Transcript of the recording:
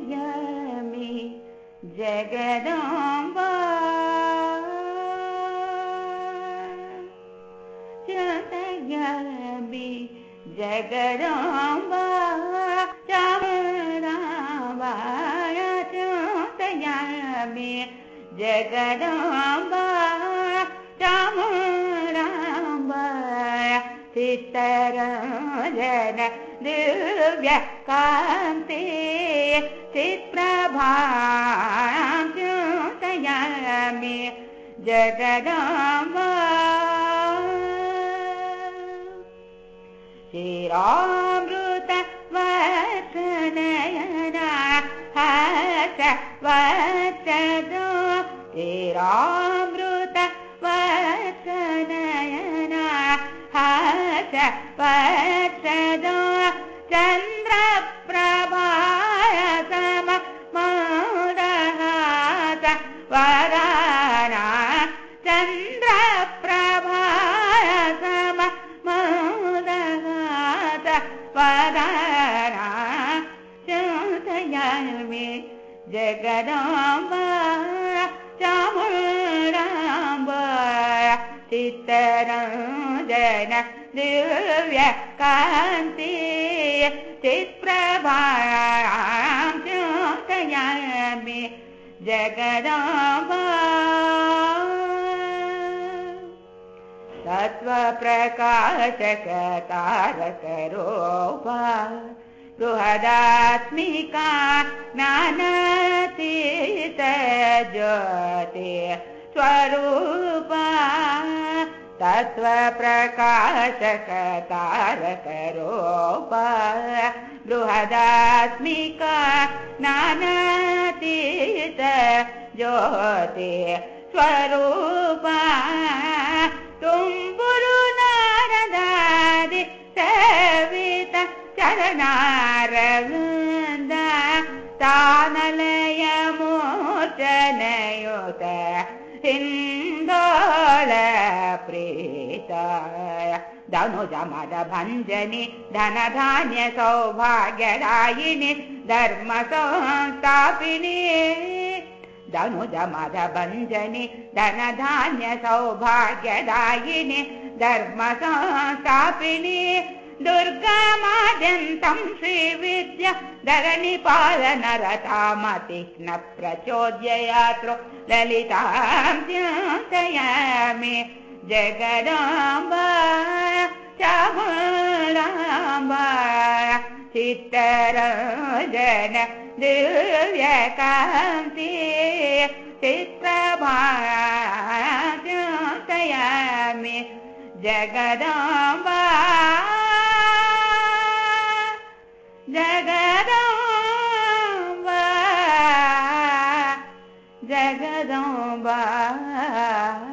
चिन्तयामि जगदाम्बा। चिन्तयामि जगदाम्बा। चामराम्बा चिन्तयामि जगदाम्बा। चामराम्बा चित्तरञ्जन दिव्य कान्ते चित्प्रभां चिन्तयामि जगदाम्बा। श्रीरामृत वचनयना हस वचदो श्रीरामृत हस वचदो चन्द्रप्रभाय सम मोदहास वराना चन्द्रप्रभाय सम मोदहास वराना चिन्तयामि जगदाम्बा चामुण्डाम्बा चित्तरञ्जन दिव्य कान्ति चित्प्रभां चिन्तयामि जगदाम्बा। तत्त्वप्रकाशकतारकरोपा बृहदात्मिका ज्योति स्वरूपा तत्त्वप्रकाशकतारकरोपा बृहदात्मिका नानातीत ज्योति स्वरूपा तुम्बुरु नारदादि सवित चरणारवृन्द तानलय मोचनयुत हिन्दोळ प्रीताय धनुजमद भञ्जनि धनधान्य सौभाग्यदायिनि धर्म संस्थापिनि धनुजमद भञ्जनि धनधान्य सौभाग्यदायिनि धर्म संस्थापिनि दुर्गामाद्यन्तं श्रीविद्य धरणिपालनरतामतिह्न प्रचोद्ययात्रो ललितां चिन्तयामि चित्तरञ्जन दिव्यकान्ति चित्रभा चिन्तयामि जगदाम्बा। जगदाम्बा। जगदाम्बा। आ